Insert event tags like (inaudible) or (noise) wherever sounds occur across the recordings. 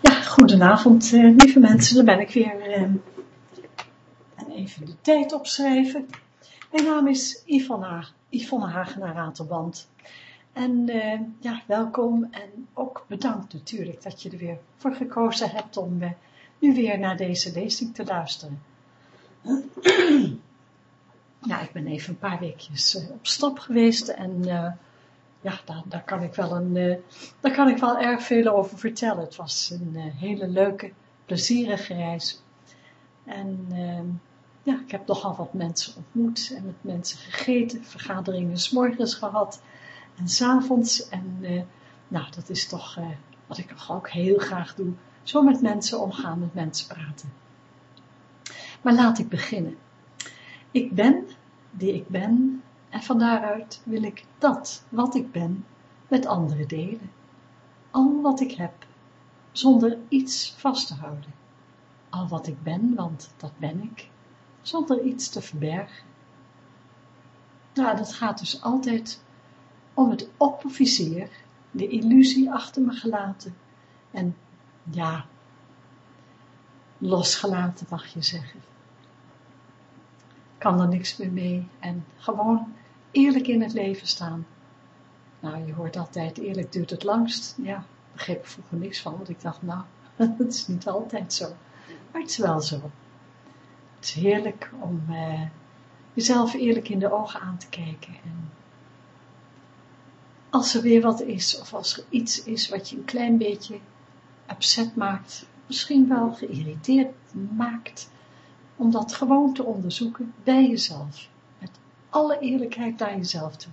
Ja, goedenavond uh, lieve mensen, daar ben ik weer. Uh, en even de tijd opschrijven. Mijn naam is Yvonne, Yvonne Hagenaar Ratelband. En uh, ja, welkom en ook bedankt natuurlijk dat je er weer voor gekozen hebt om nu weer naar deze lezing te luisteren. (clears throat) ja, ik ben even een paar weekjes op stap geweest en ja, daar, kan ik wel een, daar kan ik wel erg veel over vertellen. Het was een uh, hele leuke, plezierige reis. En uh, ja, ik heb nogal wat mensen ontmoet en met mensen gegeten, vergaderingen s gehad en s avonds. En eh, nou, dat is toch wat ik ook heel graag doe. Zo met mensen omgaan, met mensen praten. Maar laat ik beginnen. Ik ben die ik ben en van daaruit wil ik dat, wat ik ben, met anderen delen. Al wat ik heb, zonder iets vast te houden. Al wat ik ben, want dat ben ik, zonder iets te verbergen. Nou, dat gaat dus altijd om het opofficier, de illusie achter me gelaten en ja, losgelaten mag je zeggen. Kan er niks meer mee en gewoon eerlijk in het leven staan. Nou, je hoort altijd, eerlijk duurt het langst. Ja, begreep ik vroeger niks van, want ik dacht, nou, (laughs) dat is niet altijd zo. Maar het is wel zo. Het is heerlijk om eh, jezelf eerlijk in de ogen aan te kijken. En als er weer wat is, of als er iets is wat je een klein beetje upset maakt, misschien wel geïrriteerd maakt, om dat gewoon te onderzoeken bij jezelf alle eerlijkheid naar jezelf toe.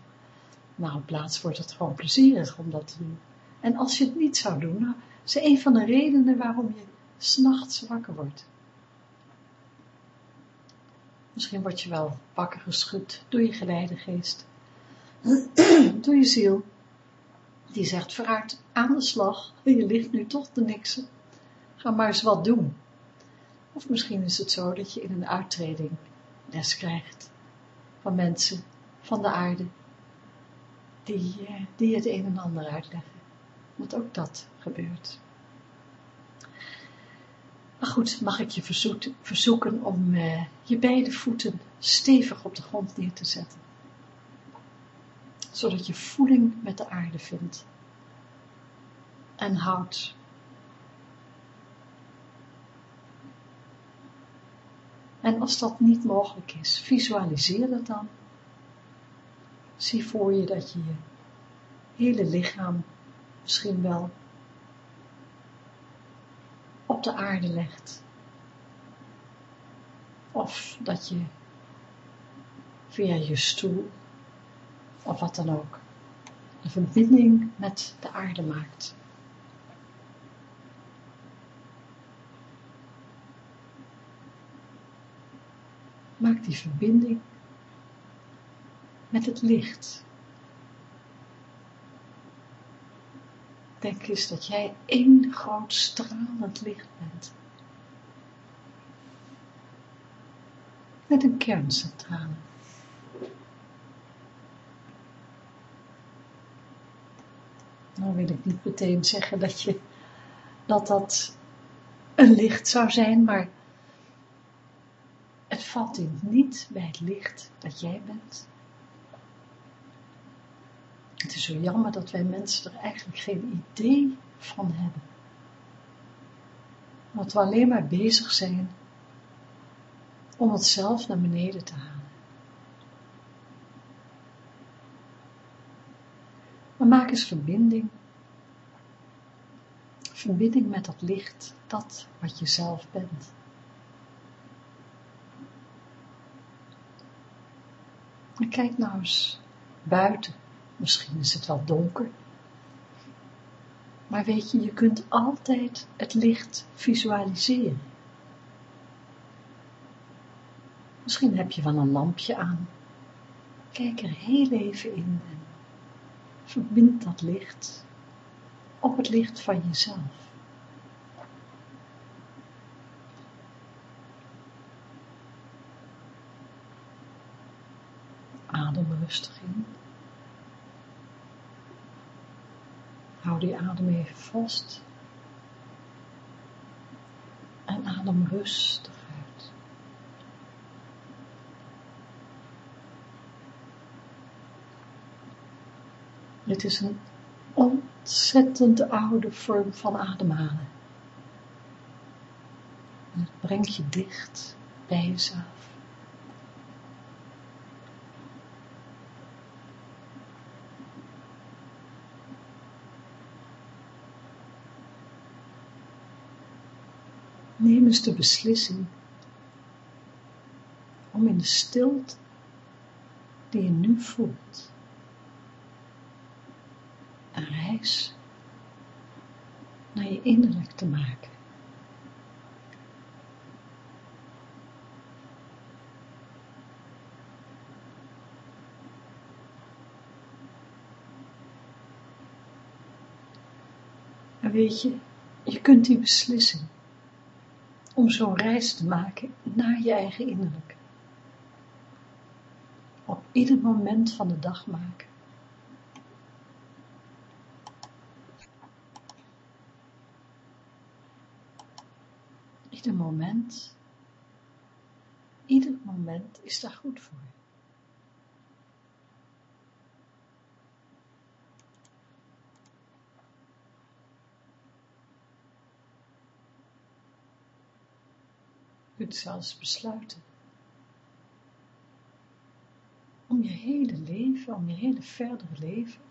Nou, in plaats wordt het gewoon plezierig om dat te doen. En als je het niet zou doen, nou, is een van de redenen waarom je s'nachts wakker wordt. Misschien word je wel wakker geschud door je geleidegeest, (clears throat) door je ziel, die zegt vooruit aan de slag, je ligt nu toch te niksen, ga maar eens wat doen. Of misschien is het zo dat je in een uittreding les krijgt van mensen van de aarde, die, eh, die het een en ander uitleggen. Want ook dat gebeurt. Maar goed, mag ik je verzoeken om uh, je beide voeten stevig op de grond neer te zetten. Zodat je voeling met de aarde vindt. En houdt. En als dat niet mogelijk is, visualiseer dat dan. Zie voor je dat je je hele lichaam misschien wel op de aarde legt. Of dat je via je stoel, of wat dan ook, een verbinding met de aarde maakt. Maak die verbinding met het licht. Denk eens dat jij één groot stralend licht bent. Met een kerncentrale. Nou wil ik niet meteen zeggen dat je, dat dat een licht zou zijn, maar in niet bij het licht dat jij bent. Het is zo jammer dat wij mensen er eigenlijk geen idee van hebben. Dat we alleen maar bezig zijn om het zelf naar beneden te halen. Maar maak eens verbinding. Verbinding met dat licht, dat wat je zelf bent. Kijk nou eens buiten. Misschien is het wel donker. Maar weet je, je kunt altijd het licht visualiseren. Misschien heb je wel een lampje aan. Kijk er heel even in en verbind dat licht op het licht van jezelf. Adem rustig in. Hou die adem even vast. Adem rustig uit. Dit is een ontzettend oude vorm van ademhalen. En het brengt je dicht bij jezelf. De beslissing om in de stilte die je nu voelt, een reis naar je innerlijk te maken. En weet je, je kunt die beslissing om zo'n reis te maken naar je eigen innerlijk. Op ieder moment van de dag maken. Ieder moment, ieder moment is daar goed voor. Kunt zelfs besluiten om je hele leven, om je hele verdere leven,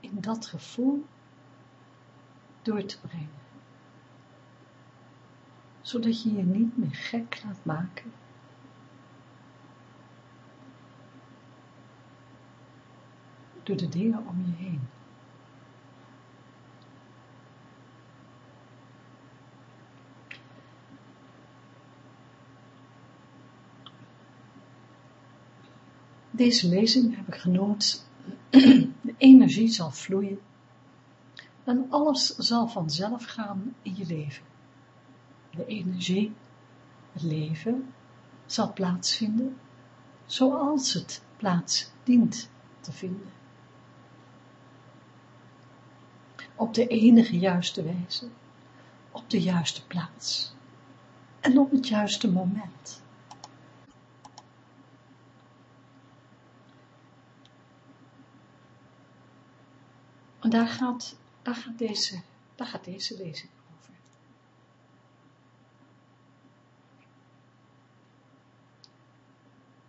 in dat gevoel door te brengen. Zodat je je niet meer gek laat maken door de dingen om je heen. Deze lezing heb ik genoemd, (clears throat) de energie zal vloeien en alles zal vanzelf gaan in je leven. De energie, het leven, zal plaatsvinden zoals het plaats dient te vinden. Op de enige juiste wijze, op de juiste plaats en op het juiste moment. En daar gaat, deze, daar gaat deze lezing over.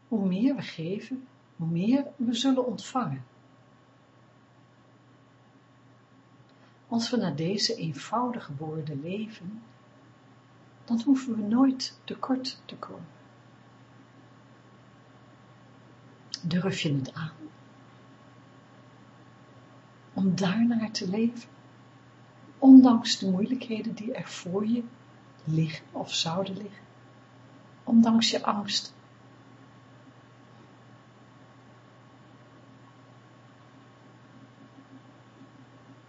Hoe meer we geven, hoe meer we zullen ontvangen. Als we naar deze eenvoudige woorden leven, dan hoeven we nooit tekort te komen. Durf je het aan? Om daarnaar te leven, ondanks de moeilijkheden die er voor je liggen of zouden liggen, ondanks je angst.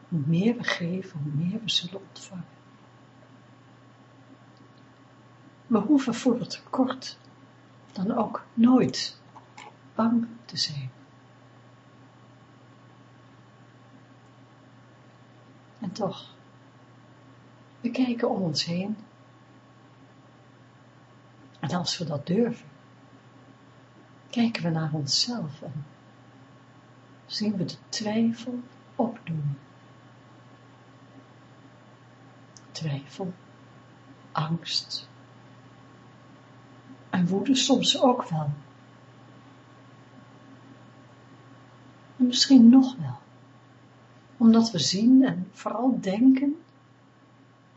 Hoe meer we geven, hoe meer we zullen ontvangen. We hoeven voor het tekort dan ook nooit bang te zijn. En toch, we kijken om ons heen. En als we dat durven, kijken we naar onszelf en zien we de twijfel opdoen. Twijfel, angst en woede soms ook wel. En misschien nog wel omdat we zien en vooral denken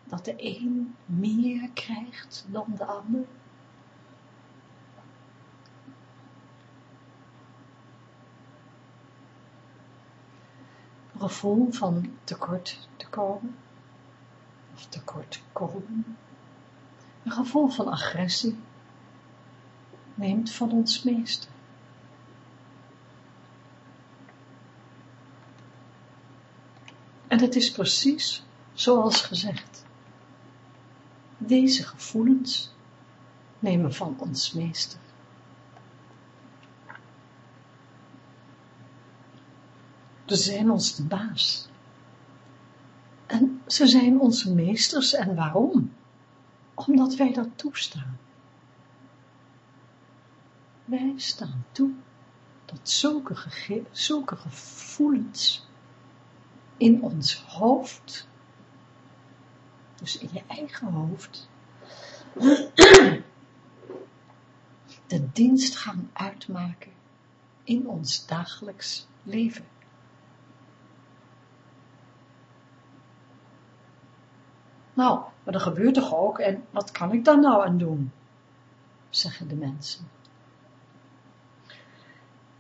dat de een meer krijgt dan de ander. Een gevoel van tekort te komen, of tekort komen, een gevoel van agressie neemt van ons meester. En het is precies zoals gezegd. Deze gevoelens nemen van ons meester. Ze zijn ons de baas. En ze zijn onze meesters en waarom? Omdat wij dat toestaan. Wij staan toe dat zulke, zulke gevoelens in ons hoofd, dus in je eigen hoofd, (clears throat) de dienst gaan uitmaken in ons dagelijks leven. Nou, maar dat gebeurt toch ook en wat kan ik daar nou aan doen? Zeggen de mensen.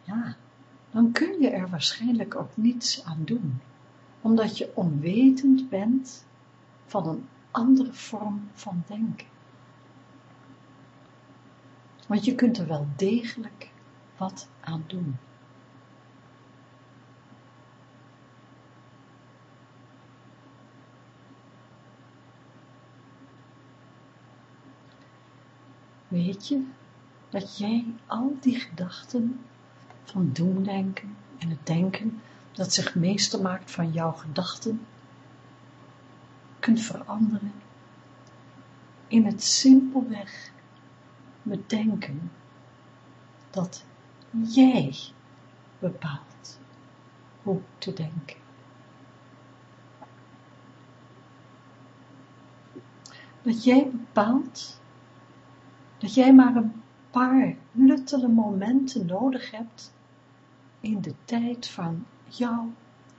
Ja, dan kun je er waarschijnlijk ook niets aan doen, omdat je onwetend bent van een andere vorm van denken. Want je kunt er wel degelijk wat aan doen. Weet je dat jij al die gedachten van doemdenken en het denken dat zich meester maakt van jouw gedachten, kunt veranderen in het simpelweg bedenken dat jij bepaalt hoe te denken. Dat jij bepaalt dat jij maar een paar luttele momenten nodig hebt in de tijd van jouw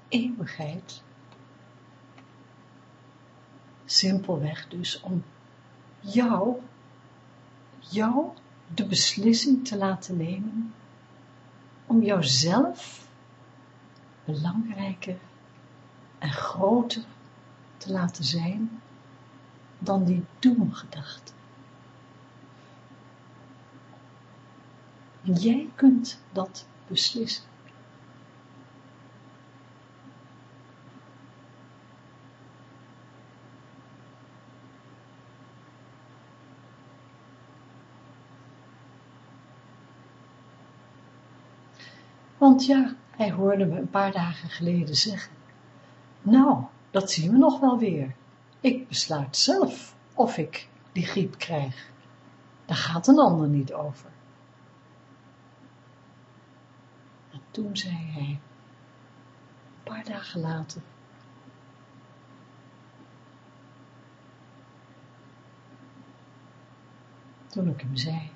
eeuwigheid. Simpelweg dus om jou, jou de beslissing te laten nemen om jouzelf belangrijker en groter te laten zijn dan die doemgedachte. Jij kunt dat beslissen. Want ja, hij hoorde me een paar dagen geleden zeggen, nou, dat zien we nog wel weer. Ik besluit zelf of ik die griep krijg. Daar gaat een ander niet over. En toen zei hij, een paar dagen later, toen ik hem zei,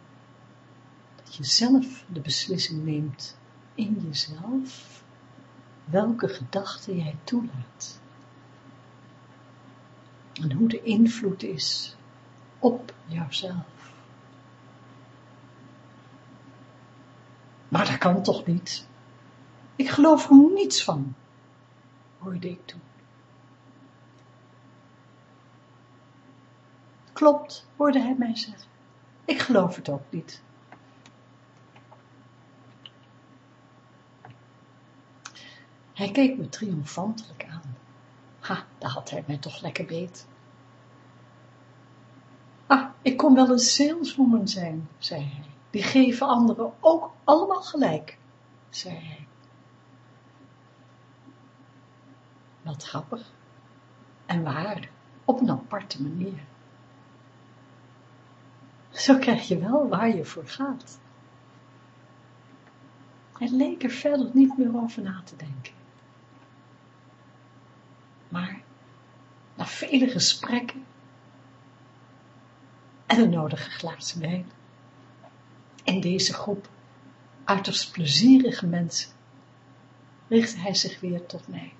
dat je zelf de beslissing neemt in jezelf welke gedachten jij toelaat. En hoe de invloed is op jouzelf. Maar dat kan toch niet? Ik geloof er niets van, hoorde ik toen. Klopt, hoorde hij mij zeggen. Ik geloof het ook niet. Hij keek me triomfantelijk aan. Ha, daar had hij mij toch lekker beet. Ah, ik kon wel een saleswoman zijn, zei hij. Die geven anderen ook allemaal gelijk, zei hij. Wat grappig. En waar, op een aparte manier. Zo krijg je wel waar je voor gaat. Hij leek er verder niet meer over na te denken. Maar na vele gesprekken en een nodige glazen wijn in deze groep uiterst plezierige mensen richtte hij zich weer tot mij.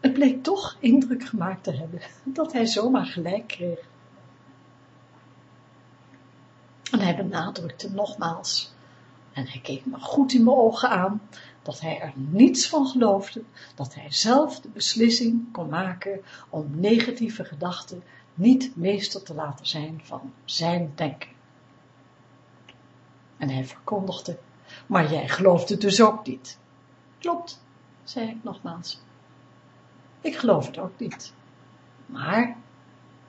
Het bleek toch indruk gemaakt te hebben dat hij zomaar gelijk kreeg. En hij benadrukte nogmaals en hij keek me goed in mijn ogen aan, dat hij er niets van geloofde, dat hij zelf de beslissing kon maken om negatieve gedachten niet meester te laten zijn van zijn denken. En hij verkondigde, maar jij gelooft het dus ook niet. Klopt, zei ik nogmaals. Ik geloof het ook niet. Maar,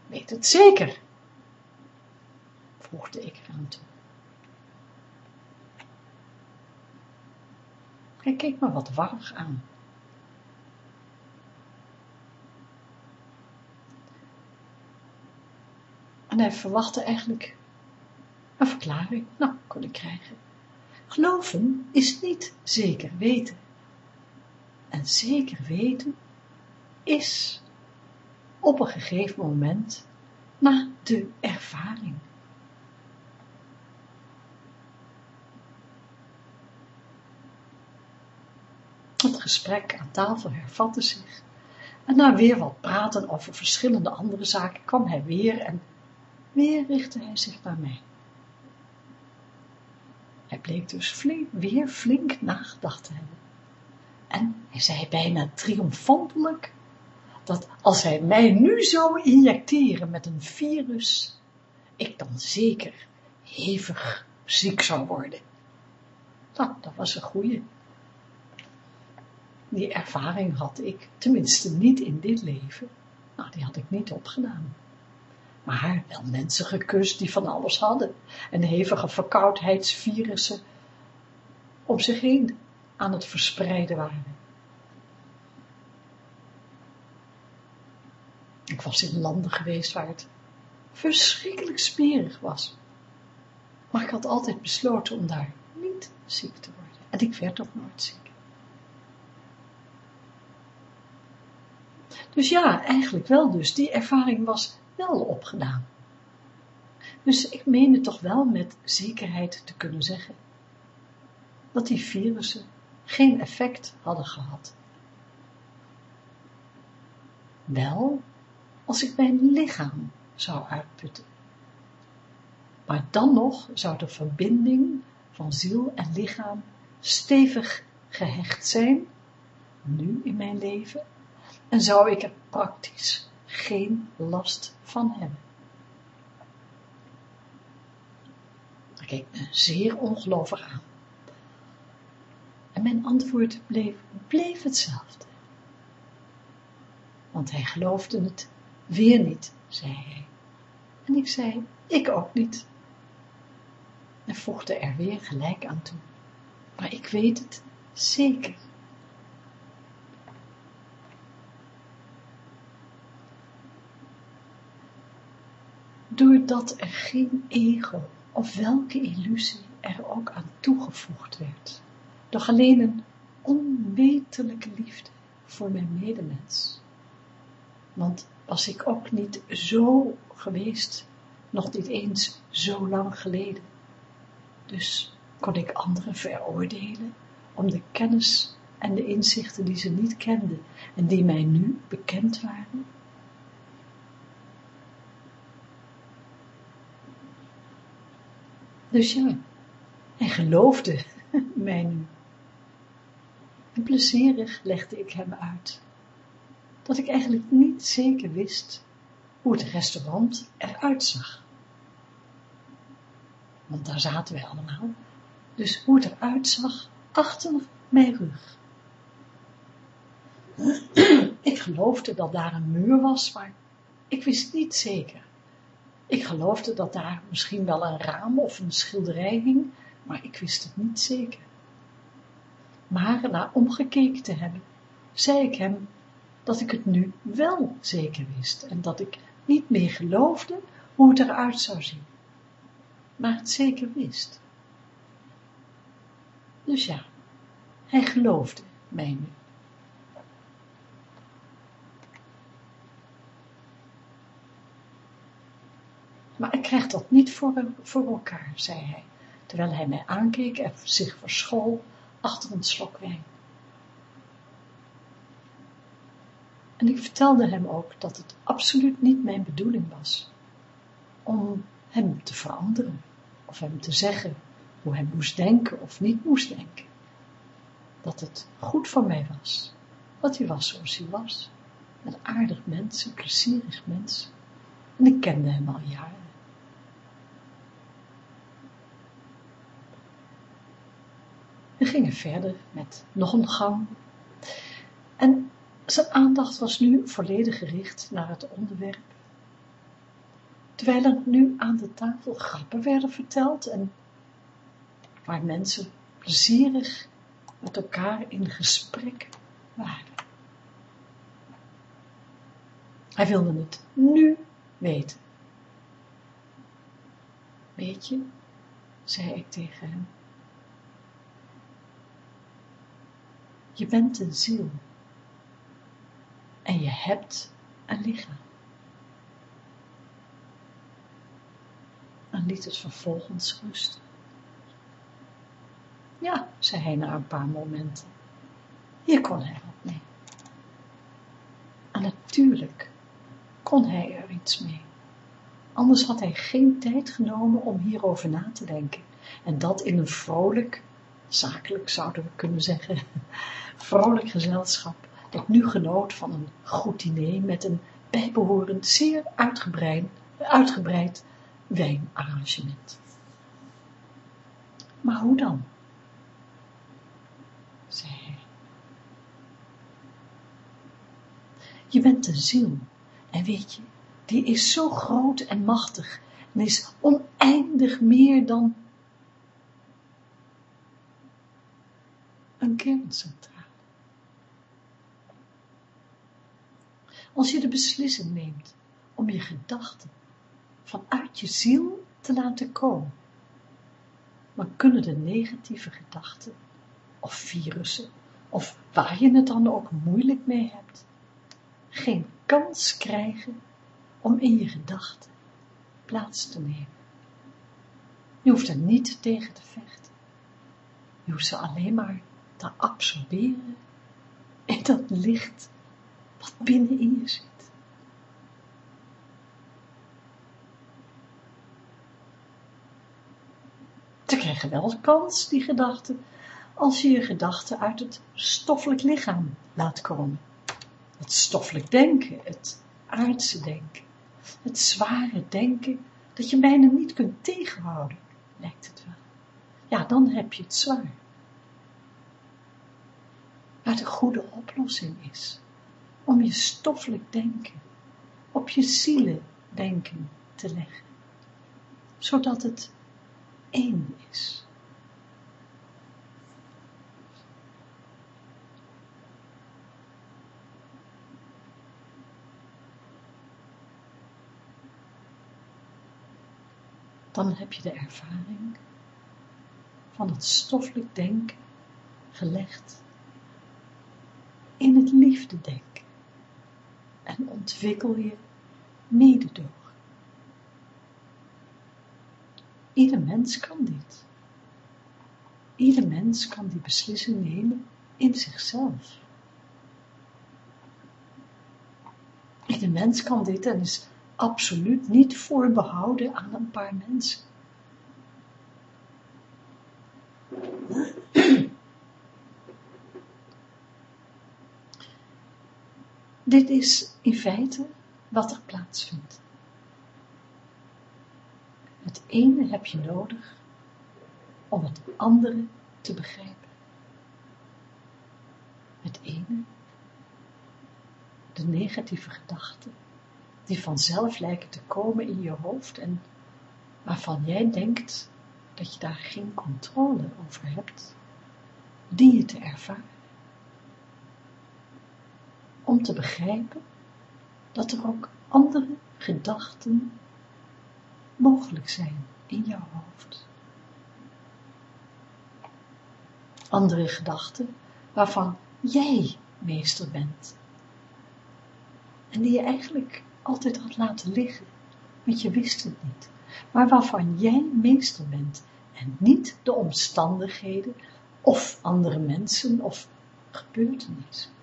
weet het zeker? Voegde ik eraan toe. Hij keek me wat warrig aan. En hij verwachtte eigenlijk een verklaring. Nou, kon ik krijgen. Geloven is niet zeker weten. En zeker weten is op een gegeven moment na de ervaring. Het gesprek aan tafel hervatte zich en na weer wat praten over verschillende andere zaken kwam hij weer en weer richtte hij zich naar mij. Hij bleek dus flink, weer flink nagedacht te hebben. En hij zei bijna triomfantelijk dat als hij mij nu zou injecteren met een virus, ik dan zeker hevig ziek zou worden. Nou, dat was een goeie. Die ervaring had ik, tenminste niet in dit leven. Nou, die had ik niet opgedaan. Maar wel mensen gekust die van alles hadden en hevige verkoudheidsvirussen om zich heen aan het verspreiden waren. Ik was in landen geweest waar het verschrikkelijk smerig was. Maar ik had altijd besloten om daar niet ziek te worden. En ik werd ook nooit ziek. Dus ja, eigenlijk wel dus. Die ervaring was wel opgedaan. Dus ik meende toch wel met zekerheid te kunnen zeggen dat die virussen geen effect hadden gehad. Wel als ik mijn lichaam zou uitputten. Maar dan nog zou de verbinding van ziel en lichaam stevig gehecht zijn, nu in mijn leven, en zou ik er praktisch geen last van hebben. Hij keek me zeer ongelovig aan. En mijn antwoord bleef, bleef hetzelfde. Want hij geloofde het weer niet, zei hij. En ik zei, ik ook niet. En voegde er weer gelijk aan toe. Maar ik weet het zeker. Doordat er geen ego of welke illusie er ook aan toegevoegd werd, doch alleen een onmetelijke liefde voor mijn medemens. Want was ik ook niet zo geweest, nog niet eens zo lang geleden. Dus kon ik anderen veroordelen om de kennis en de inzichten die ze niet kenden en die mij nu bekend waren. Dus ja, hij geloofde (laughs) mij nu. En plezierig legde ik hem uit dat ik eigenlijk niet zeker wist hoe het restaurant eruit zag. Want daar zaten wij allemaal. Dus hoe het eruit zag achter mijn rug. (clears throat) Ik geloofde dat daar een muur was, maar ik wist niet zeker. Ik geloofde dat daar misschien wel een raam of een schilderij hing, maar ik wist het niet zeker. Maar na omgekeken te hebben, zei ik hem dat ik het nu wel zeker wist en dat ik niet meer geloofde hoe het eruit zou zien, maar het zeker wist. Dus ja, hij geloofde mij nu. Maar ik krijg dat niet voor, voor elkaar, zei hij, terwijl hij mij aankeek en zich verschool achter een slok wijn. En ik vertelde hem ook dat het absoluut niet mijn bedoeling was om hem te veranderen, of hem te zeggen hoe hij moest denken of niet moest denken. Dat het goed voor mij was, dat hij was zoals hij was. Een aardig mens, een plezierig mens. En ik kende hem al jaren. We gingen verder met nog een gang. En zijn aandacht was nu volledig gericht naar het onderwerp. Terwijl er nu aan de tafel grappen werden verteld en waar mensen plezierig met elkaar in gesprek waren. Hij wilde het nu weten. Weet je, zei ik tegen hem, je bent een ziel en je hebt een lichaam. En liet het vervolgens rusten. Ja, zei hij na een paar momenten. Hier kon hij wat mee. En natuurlijk kon hij er iets mee. Anders had hij geen tijd genomen om hierover na te denken. En dat in een vrolijk, zakelijk zouden we kunnen zeggen, (laughs) vrolijk gezelschap, dat nu genoot van een goed diner met een bijbehorend zeer uitgebreid, uitgebreid wijnarrangement. Maar hoe dan? zei hij. Je bent een ziel en weet je, die is zo groot en machtig en is oneindig meer dan een kerncentrale. Als je de beslissing neemt om je gedachten vanuit je ziel te laten komen, dan kunnen de negatieve gedachten of virussen, of waar je het dan ook moeilijk mee hebt, geen kans krijgen om in je gedachten plaats te nemen. Je hoeft er niet tegen te vechten. Je hoeft ze alleen maar te absorberen in dat licht wat binnenin je zit. Ze krijgen wel kans, die gedachten, als je je gedachten uit het stoffelijk lichaam laat komen. Het stoffelijk denken, het aardse denken, het zware denken, dat je bijna niet kunt tegenhouden, lijkt het wel. Ja, dan heb je het zwaar. Maar de goede oplossing is om je stoffelijk denken op je zielen denken te leggen, zodat het één is. dan heb je de ervaring van het stoffelijk denken gelegd in het liefde denken en ontwikkel je mededogen. Ieder mens kan dit. Ieder mens kan die beslissing nemen in zichzelf. Ieder mens kan dit en is absoluut niet voorbehouden aan een paar mensen. Dit is in feite wat er plaatsvindt. Het ene heb je nodig om het andere te begrijpen. Het ene, de negatieve gedachten, die vanzelf lijken te komen in je hoofd en waarvan jij denkt dat je daar geen controle over hebt, die je te ervaren. Om te begrijpen dat er ook andere gedachten mogelijk zijn in jouw hoofd. Andere gedachten waarvan jij meester bent. En die je eigenlijk altijd had laten liggen, want je wist het niet, maar waarvan jij meester bent en niet de omstandigheden of andere mensen of gebeurtenissen.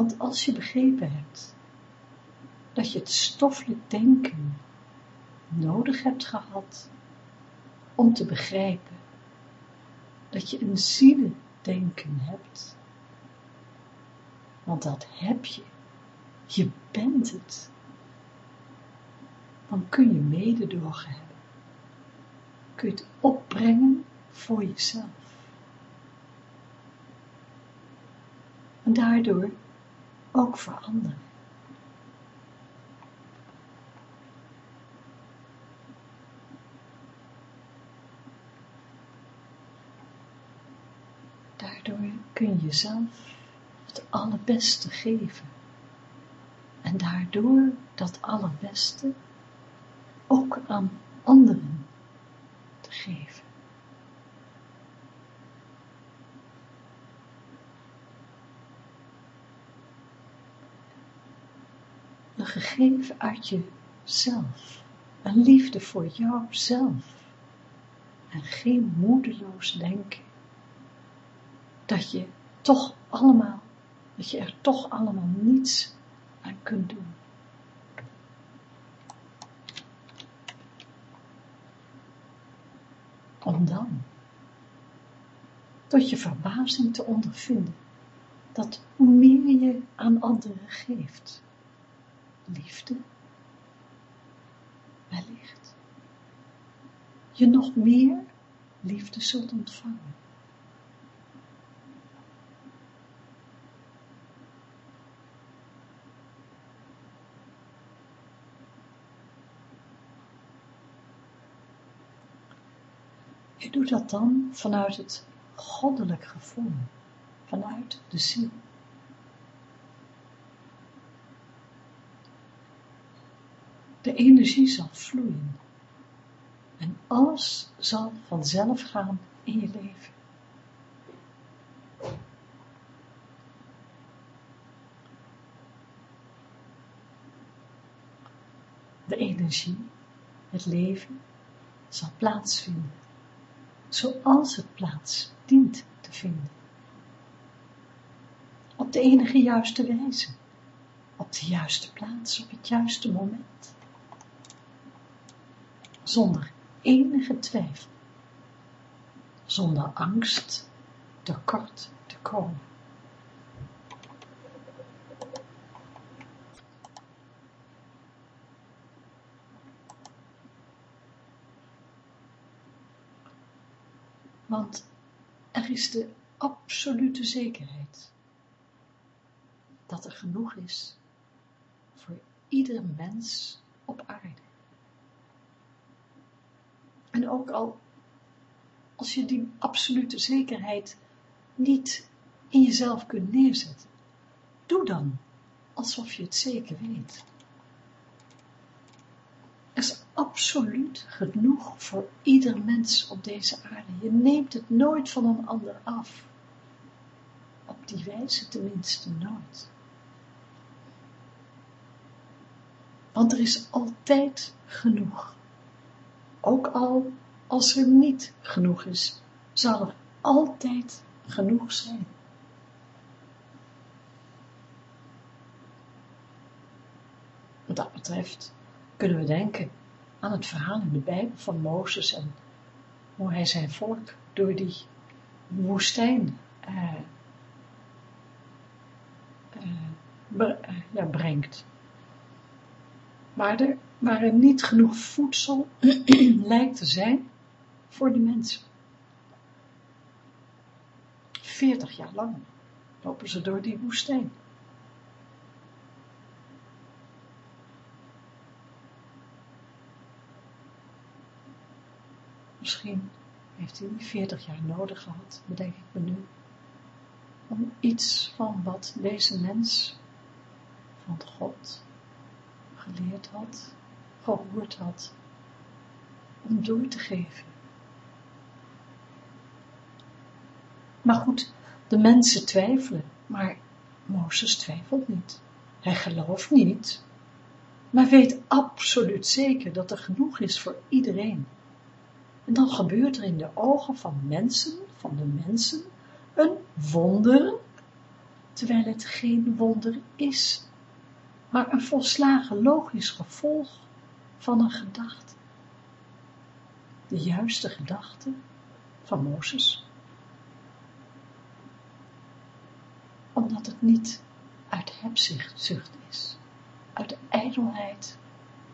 Want als je begrepen hebt dat je het stoffelijk denken nodig hebt gehad om te begrijpen dat je een zielendenken hebt. Want dat heb je. Je bent het. Dan kun je mededogen hebben. Kun je het opbrengen voor jezelf. En daardoor ook voor anderen. Daardoor kun je zelf het allerbeste geven. En daardoor dat allerbeste ook aan anderen te geven. Gegeven uit jezelf, een liefde voor jouzelf. En geen moedeloos denken. Dat je toch allemaal, dat je er toch allemaal niets aan kunt doen. Om dan tot je verbazing te ondervinden dat hoe meer je aan anderen geeft, liefde, wellicht, je nog meer liefde zult ontvangen. Je doet dat dan vanuit het goddelijk gevoel, vanuit de ziel. De energie zal vloeien en alles zal vanzelf gaan in je leven. De energie, het leven, zal plaatsvinden zoals het plaats dient te vinden. Op de enige juiste wijze, op de juiste plaats, op het juiste moment. Zonder enige twijfel, zonder angst tekort te komen. Want er is de absolute zekerheid dat er genoeg is voor ieder mens op aarde. En ook al als je die absolute zekerheid niet in jezelf kunt neerzetten, doe dan alsof je het zeker weet. Er is absoluut genoeg voor ieder mens op deze aarde. Je neemt het nooit van een ander af. Op die wijze tenminste nooit. Want er is altijd genoeg. Ook al als er niet genoeg is, zal er altijd genoeg zijn. Wat dat betreft kunnen we denken aan het verhaal in de Bijbel van Mozes en hoe hij zijn volk door die woestijn uh, uh, brengt. Waar er, waar er niet genoeg voedsel (clears throat) lijkt te zijn voor de mensen. Veertig jaar lang lopen ze door die woestijn. Misschien heeft hij die 40 jaar nodig gehad, bedenk ik me nu, om iets van wat deze mens van God geleerd had, gehoord had, om door te geven. Maar goed, de mensen twijfelen, maar Mozes twijfelt niet. Hij gelooft niet, maar weet absoluut zeker dat er genoeg is voor iedereen. En dan gebeurt er in de ogen van mensen, van de mensen, een wonder, terwijl het geen wonder is, maar een volslagen logisch gevolg van een gedachte. De juiste gedachte van Mozes. Omdat het niet uit hebzucht is, uit de ijdelheid,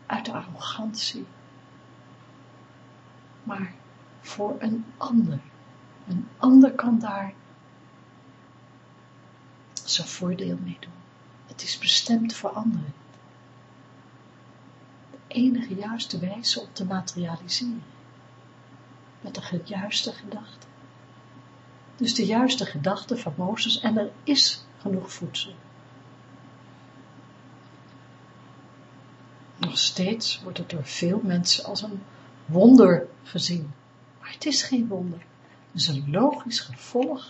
uit de arrogantie, maar voor een ander. Een ander kan daar zijn voordeel mee doen. Het is bestemd voor anderen. Enige juiste wijze om te materialiseren. Met de juiste gedachte. Dus de juiste gedachte van Mozes en er is genoeg voedsel. Nog steeds wordt het door veel mensen als een wonder gezien. Maar het is geen wonder. Het is een logisch gevolg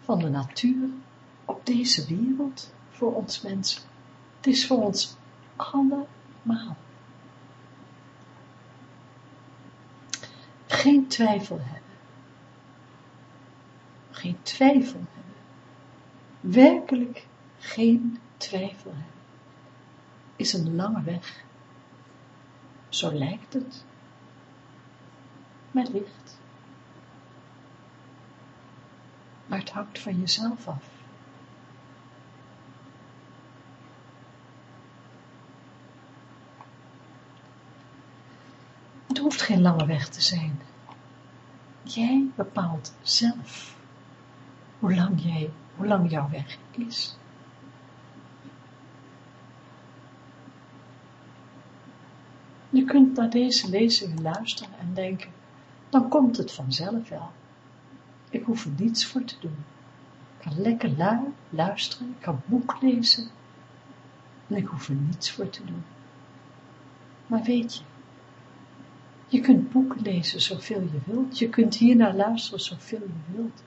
van de natuur op deze wereld voor ons mensen. Het is voor ons allemaal. Geen twijfel hebben. Geen twijfel hebben. Werkelijk geen twijfel hebben. Is een lange weg. Zo lijkt het. Met licht. Maar het hangt van jezelf af. Het hoeft geen lange weg te zijn. Jij bepaalt zelf hoe lang, jij, hoe lang jouw weg is. Je kunt naar deze lezing luisteren en denken, dan komt het vanzelf wel. Ik hoef er niets voor te doen. Ik kan lekker lui luisteren, ik kan boek lezen en ik hoef er niets voor te doen. Maar weet je, je kunt boeken lezen zoveel je wilt, je kunt hier naar luisteren zoveel je wilt.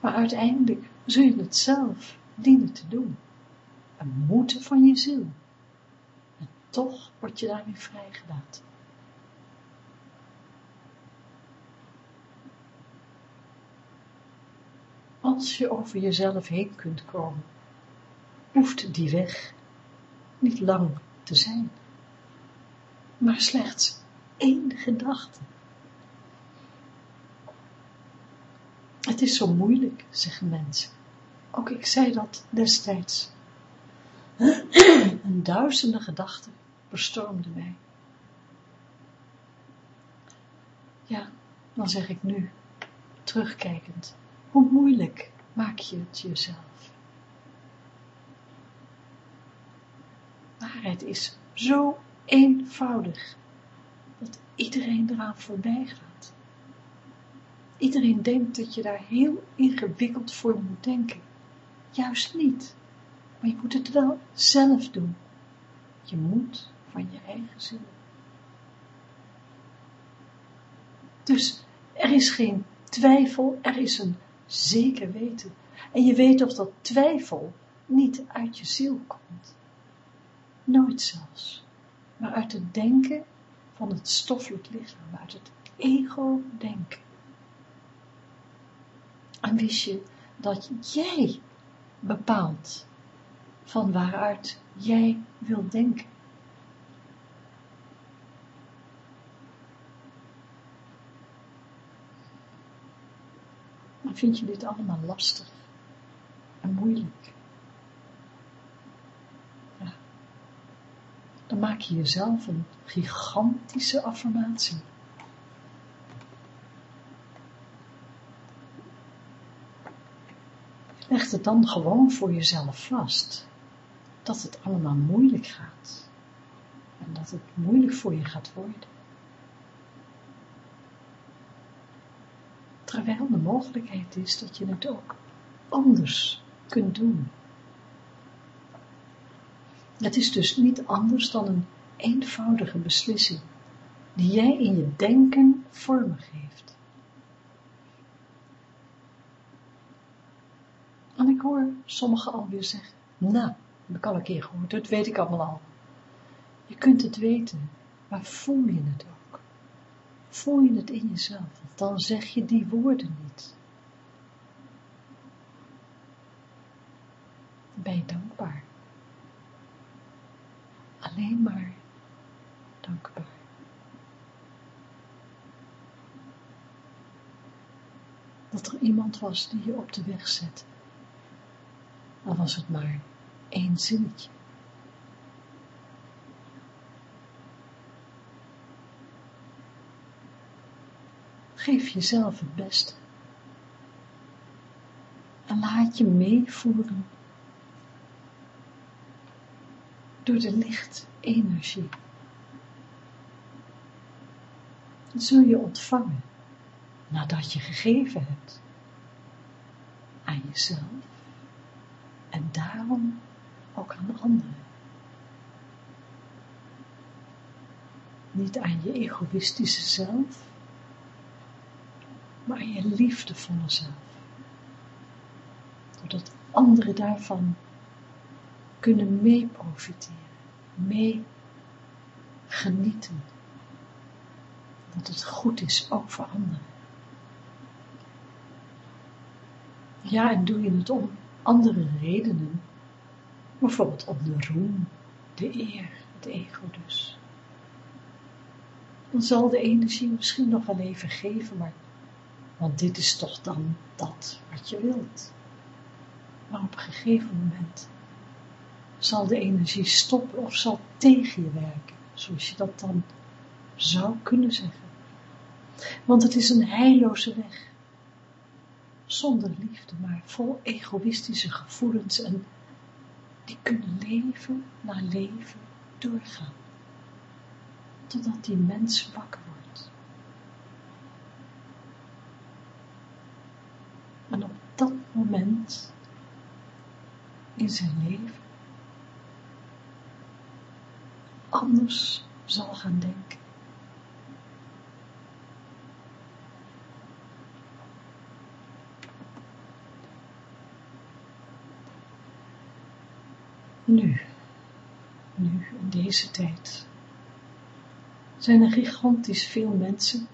Maar uiteindelijk zul je het zelf dienen te doen. Een moeten van je ziel. En toch word je daarmee vrijgelaten. Als je over jezelf heen kunt komen, hoeft die weg niet lang te zijn, maar slechts één gedachte. Het is zo moeilijk, zeggen mensen. Ook ik zei dat destijds. Een duizenden gedachten bestormden mij. Ja, dan zeg ik nu, terugkijkend, hoe moeilijk maak je het jezelf? Waarheid is zo eenvoudig dat iedereen eraan voorbij gaat. Iedereen denkt dat je daar heel ingewikkeld voor moet denken. Juist niet. Maar je moet het wel zelf doen. Je moet van je eigen ziel. Dus er is geen twijfel, er is een zeker weten. En je weet of dat twijfel niet uit je ziel komt. Nooit zelfs. Maar uit het denken van het stoffelijk lichaam, uit het ego-denken. En wist je dat jij bepaalt van waaruit jij wilt denken. Maar vind je dit allemaal lastig en moeilijk? Dan maak je jezelf een gigantische affirmatie. Leg het dan gewoon voor jezelf vast, dat het allemaal moeilijk gaat en dat het moeilijk voor je gaat worden. Terwijl de mogelijkheid is dat je het ook anders kunt doen. Het is dus niet anders dan een eenvoudige beslissing, die jij in je denken vormen geeft. En ik hoor sommigen alweer zeggen, nou, dat heb ik al keer gehoord, dat weet ik allemaal al. Je kunt het weten, maar voel je het ook? Voel je het in jezelf? Dan zeg je die woorden niet. Ben je dankbaar? Alleen maar dankbaar. Dat er iemand was die je op de weg zette al was het maar één zinnetje. Geef jezelf het beste. En laat je meevoeren door de lichtenergie. Dat zul je ontvangen nadat je gegeven hebt. aan jezelf en daarom ook aan anderen. Niet aan je egoïstische zelf, maar aan je liefdevolle zelf. Doordat anderen daarvan kunnen mee profiteren, mee genieten. Dat het goed is, ook voor anderen. Ja, en doe je het om andere redenen, bijvoorbeeld om de roem, de eer, het ego dus. Dan zal de energie misschien nog wel even geven, maar, want dit is toch dan dat wat je wilt. Maar op een gegeven moment zal de energie stoppen of zal tegen je werken, zoals je dat dan zou kunnen zeggen. Want het is een heilloze weg zonder liefde, maar vol egoïstische gevoelens en die kunnen leven na leven doorgaan. Totdat die mens wakker wordt. En op dat moment in zijn leven anders zal gaan denken. Nu, nu in deze tijd, zijn er gigantisch veel mensen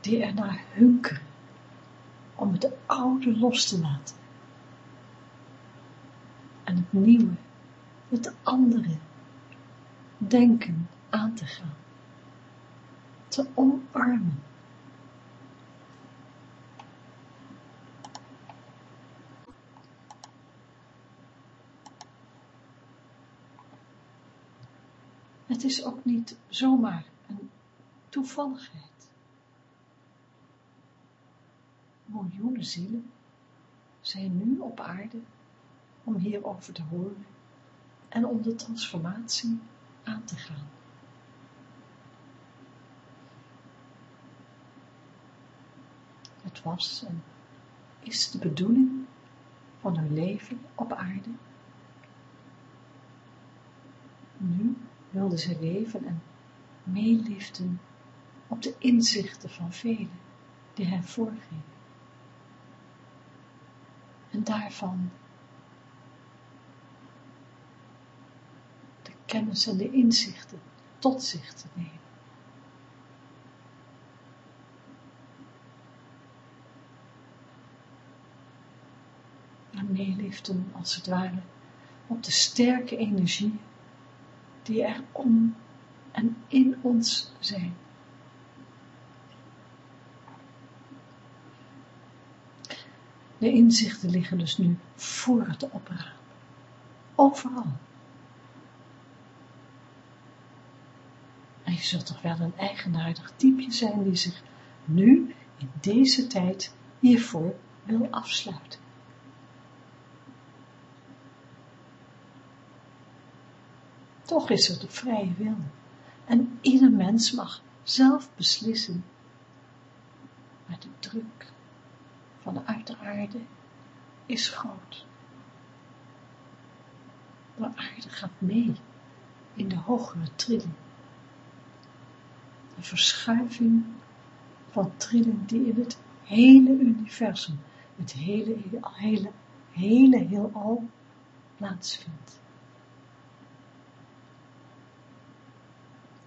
die er naar hunkeren om het oude los te laten en het nieuwe, het andere denken aan te gaan, te omarmen. Het is ook niet zomaar een toevalligheid. Miljoenen zielen zijn nu op aarde om hierover te horen en om de transformatie aan te gaan. Het was en is de bedoeling van hun leven op aarde. Nu wilden ze leven en meeliften op de inzichten van velen die hen voorgingen. En daarvan de kennis en de inzichten tot zich te nemen. En meeliften als het ware op de sterke energie die er om en in ons zijn. De inzichten liggen dus nu voor het oprapen. Overal. Je zult toch wel een eigenaardig typeje zijn die zich nu, in deze tijd, hiervoor wil afsluiten. Toch is er de vrije wil. En ieder mens mag zelf beslissen. Maar de druk vanuit de aarde is groot. De aarde gaat mee in de hogere trilling. Verschuiving van trilling die in het hele universum, het hele, hele, hele heelal plaatsvindt.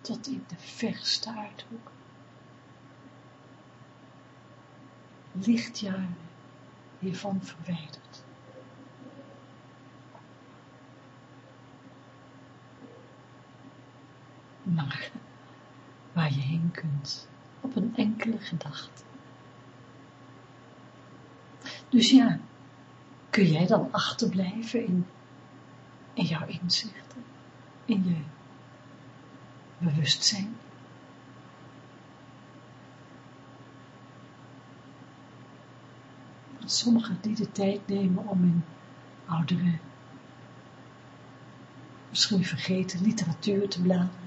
tot in de verste uithoek. Lichtjaren hiervan verwijderd. Maar waar je heen kunt op een enkele gedachte. Dus ja, kun jij dan achterblijven in, in jouw inzichten, in je bewustzijn. Sommigen die de tijd nemen om in oudere, misschien vergeten literatuur te bladeren,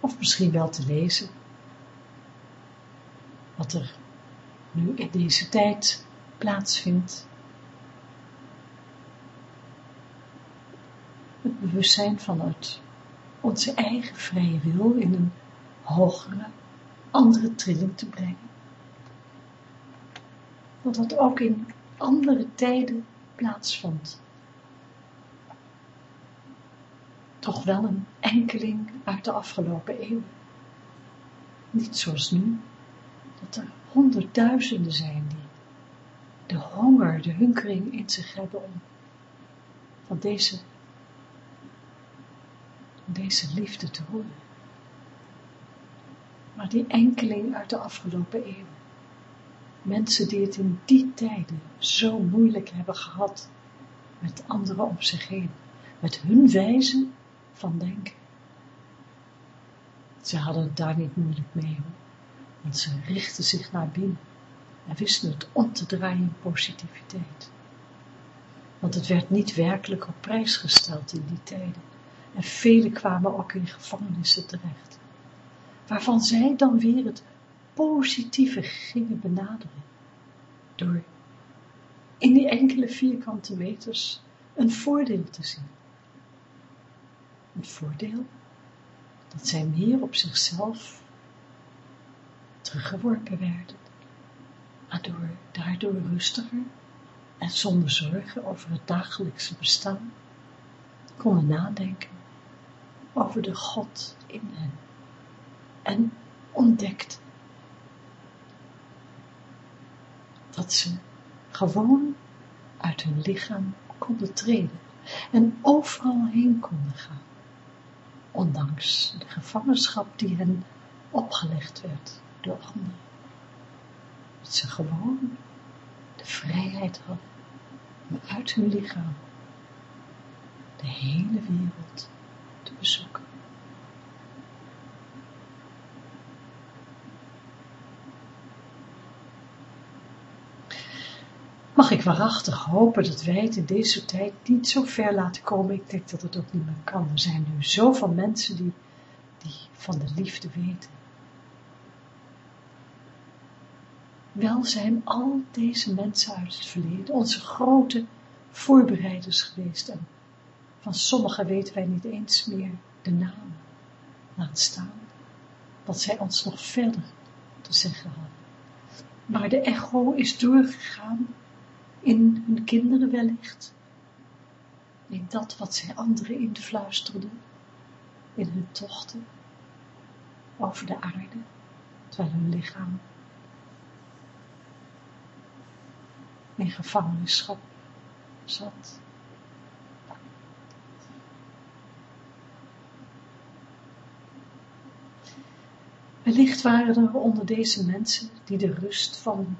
of misschien wel te lezen, wat er nu in deze tijd plaatsvindt. Het bewustzijn vanuit onze eigen vrije wil in een hogere, andere trilling te brengen. Dat dat ook in andere tijden plaatsvond. Toch wel een enkeling uit de afgelopen eeuwen. Niet zoals nu, dat er honderdduizenden zijn die de honger, de hunkering in zich hebben om van deze, deze liefde te horen. Maar die enkeling uit de afgelopen eeuwen, mensen die het in die tijden zo moeilijk hebben gehad met anderen om zich heen, met hun wijze van denken. Ze hadden het daar niet moeilijk mee, want ze richtten zich naar binnen en wisten het om te draaien in positiviteit. Want het werd niet werkelijk op prijs gesteld in die tijden. En velen kwamen ook in gevangenissen terecht. Waarvan zij dan weer het positieve gingen benaderen. Door in die enkele vierkante meters een voordeel te zien. Een voordeel dat zij meer op zichzelf teruggeworpen werden. Waardoor daardoor rustiger en zonder zorgen over het dagelijkse bestaan konden nadenken over de God in hen en ontdekten dat ze gewoon uit hun lichaam konden treden en overal heen konden gaan, ondanks de gevangenschap die hen opgelegd werd door anderen dat ze gewoon de vrijheid hadden om uit hun lichaam de hele wereld te bezoeken. Mag ik waarachtig hopen dat wij het in deze tijd niet zo ver laten komen. Ik denk dat het ook niet meer kan. Er zijn nu zoveel mensen die, die van de liefde weten. Wel zijn al deze mensen uit het verleden onze grote voorbereiders geweest en van sommigen weten wij niet eens meer de naam. Laat staan wat zij ons nog verder te zeggen hadden. Maar de echo is doorgegaan in hun kinderen wellicht, in dat wat zij anderen influisterden, in hun tochten. Over de aarde, terwijl hun lichaam in gevangenschap zat. Wellicht waren er onder deze mensen die de rust van een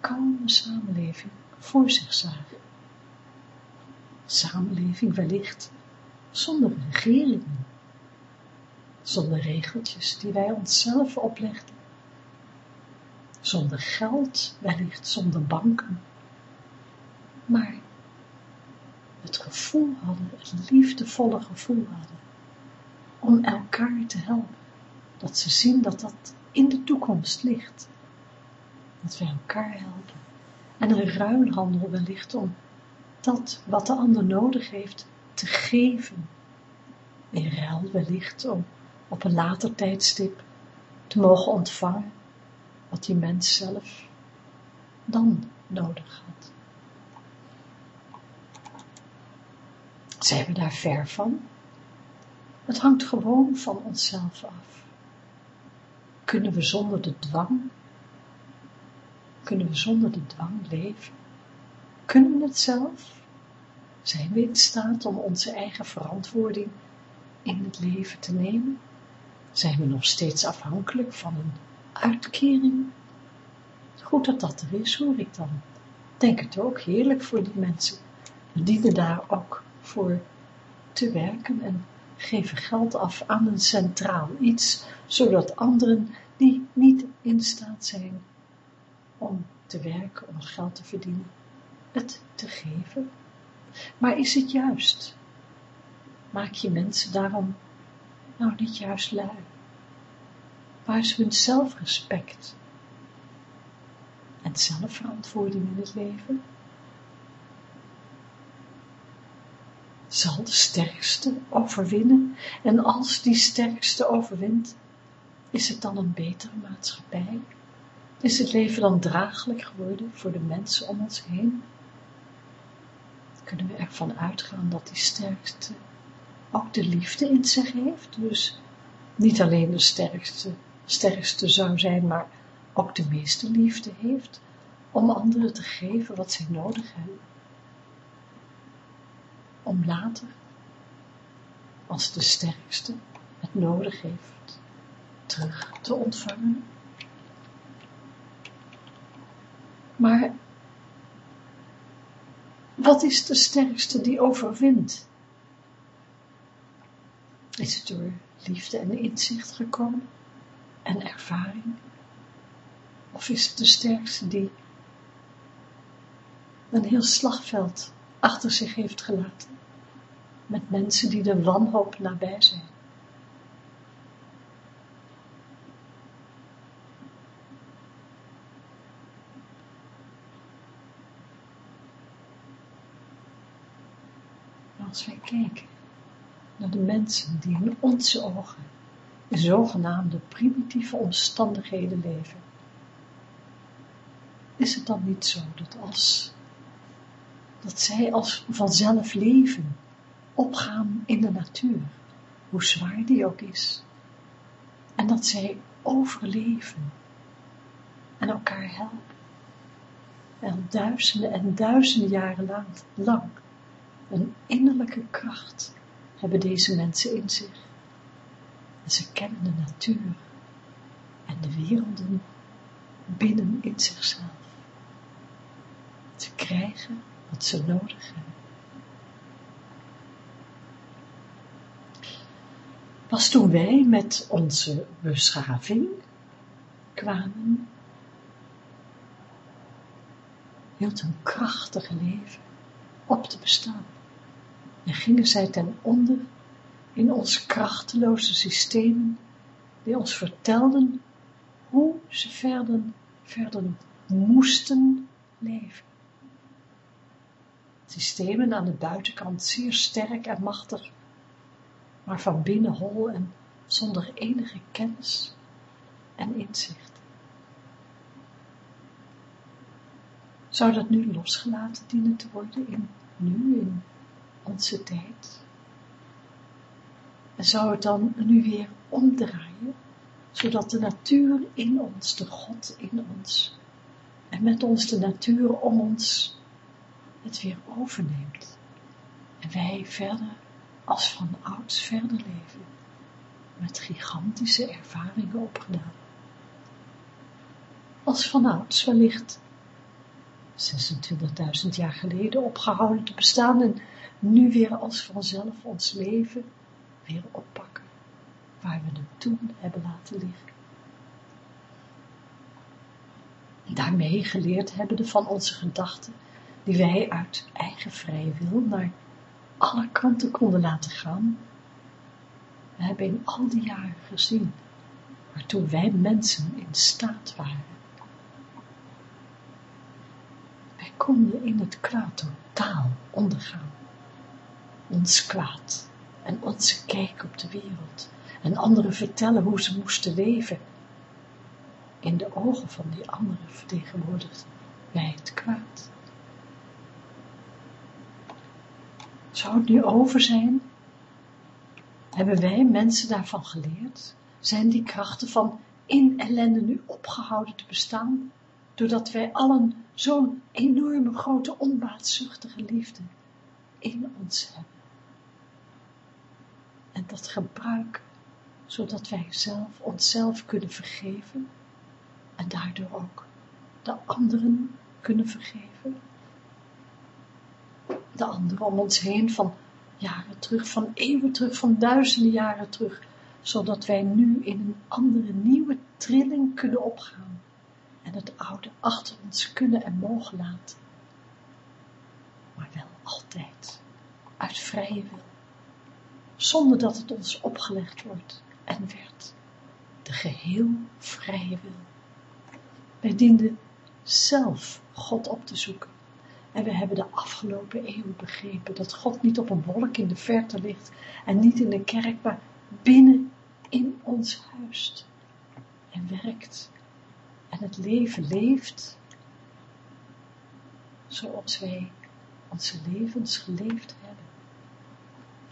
kalme samenleving voor zich zagen. Samenleving wellicht zonder regeringen, zonder regeltjes die wij onszelf oplegden, zonder geld, wellicht zonder banken, maar het gevoel hadden, het liefdevolle gevoel hadden, om elkaar te helpen. Dat ze zien dat dat in de toekomst ligt. Dat we elkaar helpen. En een ruilhandel wellicht om dat wat de ander nodig heeft te geven. In ruil wellicht om op een later tijdstip te mogen ontvangen wat die mens zelf dan nodig had. Zijn we daar ver van? Het hangt gewoon van onszelf af. Kunnen we zonder de dwang, kunnen we zonder de dwang leven? Kunnen we het zelf? Zijn we in staat om onze eigen verantwoording in het leven te nemen? Zijn we nog steeds afhankelijk van een uitkering? Goed dat dat er is, hoor ik dan. Denk het ook, heerlijk voor die mensen. We dienen daar ook voor te werken en geven geld af aan een centraal iets, zodat anderen die niet in staat zijn om te werken, om geld te verdienen, het te geven. Maar is het juist? Maak je mensen daarom nou niet juist lui? Waar is hun zelfrespect? En zelfverantwoording in het leven? Zal de sterkste overwinnen en als die sterkste overwint, is het dan een betere maatschappij? Is het leven dan draaglijk geworden voor de mensen om ons heen? Kunnen we ervan uitgaan dat die sterkste ook de liefde in zich heeft? Dus niet alleen de sterkste, sterkste zou zijn, maar ook de meeste liefde heeft om anderen te geven wat zij nodig hebben. Om later, als de sterkste het nodig heeft, terug te ontvangen. Maar wat is de sterkste die overwint? Is het door liefde en inzicht gekomen en ervaring? Of is het de sterkste die een heel slagveld achter zich heeft gelaten, met mensen die de wanhoop nabij zijn? Als wij kijken naar de mensen die in onze ogen in zogenaamde primitieve omstandigheden leven, is het dan niet zo dat als dat zij als vanzelf leven, opgaan in de natuur, hoe zwaar die ook is, en dat zij overleven en elkaar helpen, en duizenden en duizenden jaren lang, lang een innerlijke kracht hebben deze mensen in zich. En ze kennen de natuur en de werelden binnen in zichzelf. Ze krijgen wat ze nodig hebben. Pas toen wij met onze beschaving kwamen, hield een krachtige leven op te bestaan en gingen zij ten onder in onze krachteloze systemen, die ons vertelden hoe ze verder, verder moesten leven. Systemen aan de buitenkant zeer sterk en machtig, maar van binnen hol en zonder enige kennis en inzicht. Zou dat nu losgelaten dienen te worden in nu, in onze tijd. En zou het dan nu weer omdraaien, zodat de natuur in ons, de God in ons, en met ons de natuur om ons, het weer overneemt. En wij verder, als van ouds verder leven, met gigantische ervaringen opgedaan. Als van ouds wellicht 26.000 jaar geleden opgehouden te bestaan en nu weer als vanzelf ons leven weer oppakken, waar we het toen hebben laten liggen. Daarmee geleerd hebben van onze gedachten, die wij uit eigen vrije wil naar alle kanten konden laten gaan. We hebben in al die jaren gezien, waartoe wij mensen in staat waren. Konden in het kwaad totaal ondergaan ons kwaad en onze kijk op de wereld en anderen vertellen hoe ze moesten leven. In de ogen van die anderen vertegenwoordigd wij het kwaad. Zou het nu over zijn? Hebben wij mensen daarvan geleerd? Zijn die krachten van in ellende nu opgehouden te bestaan, doordat wij allen zo'n enorme grote onbaatzuchtige liefde in ons hebben? en dat gebruiken, zodat wij zelf onszelf kunnen vergeven en daardoor ook de anderen kunnen vergeven. De anderen om ons heen van jaren terug, van eeuwen terug, van duizenden jaren terug, zodat wij nu in een andere nieuwe trilling kunnen opgaan en het oude achter ons kunnen en mogen laten. Maar wel altijd uit vrije wil zonder dat het ons opgelegd wordt en werd, de geheel vrije wil. Wij dienden zelf God op te zoeken. En we hebben de afgelopen eeuw begrepen dat God niet op een wolk in de verte ligt en niet in een kerk, maar binnen in ons huis en werkt en het leven leeft zoals wij onze levens geleefd hebben.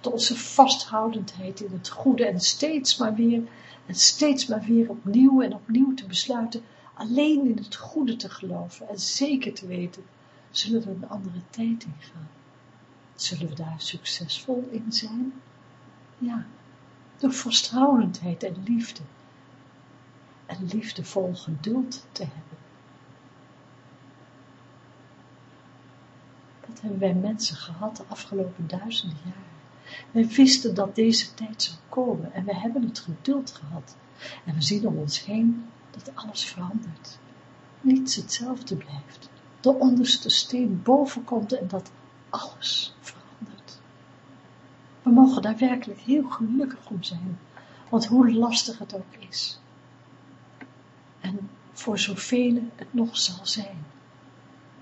Tot onze vasthoudendheid in het goede en steeds maar weer en steeds maar weer opnieuw en opnieuw te besluiten alleen in het goede te geloven en zeker te weten, zullen we een andere tijd ingaan. Zullen we daar succesvol in zijn? Ja, door vasthoudendheid en liefde. En liefdevol geduld te hebben. Dat hebben wij mensen gehad de afgelopen duizenden jaren. Wij wisten dat deze tijd zou komen en we hebben het geduld gehad. En we zien om ons heen dat alles verandert. Niets hetzelfde blijft. De onderste steen boven komt en dat alles verandert. We mogen daar werkelijk heel gelukkig om zijn, want hoe lastig het ook is. En voor zoveel het nog zal zijn.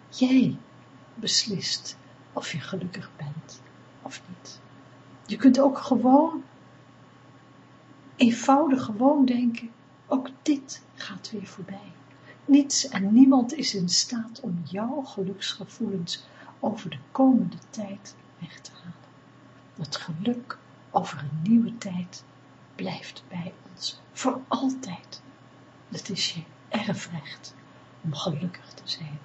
Jij beslist of je gelukkig bent of niet. Je kunt ook gewoon, eenvoudig gewoon denken, ook dit gaat weer voorbij. Niets en niemand is in staat om jouw geluksgevoelens over de komende tijd weg te halen. Het geluk over een nieuwe tijd blijft bij ons voor altijd. Het is je erfrecht om gelukkig te zijn.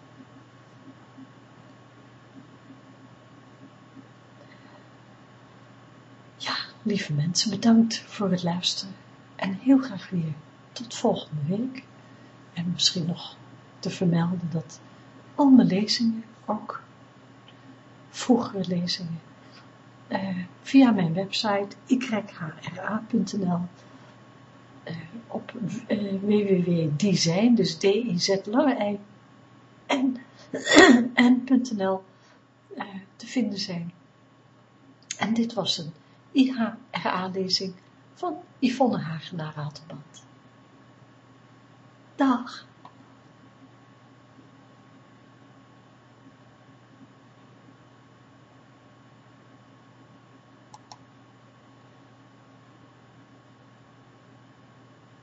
Ja, lieve mensen, bedankt voor het luisteren en heel graag weer tot volgende week. En misschien nog te vermelden dat al mijn lezingen, ook vroegere lezingen, uh, via mijn website yhra.nl uh, op uh, www.design, dus d i z en (clears throat) n.nl te vinden zijn. En dit was een IHRA-lezing van Yvonne Hagenaar Ratelband. Dag.